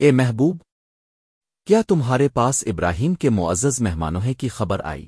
اے محبوب کیا تمہارے پاس ابراہیم کے معزز مہمانوں کی خبر آئی؟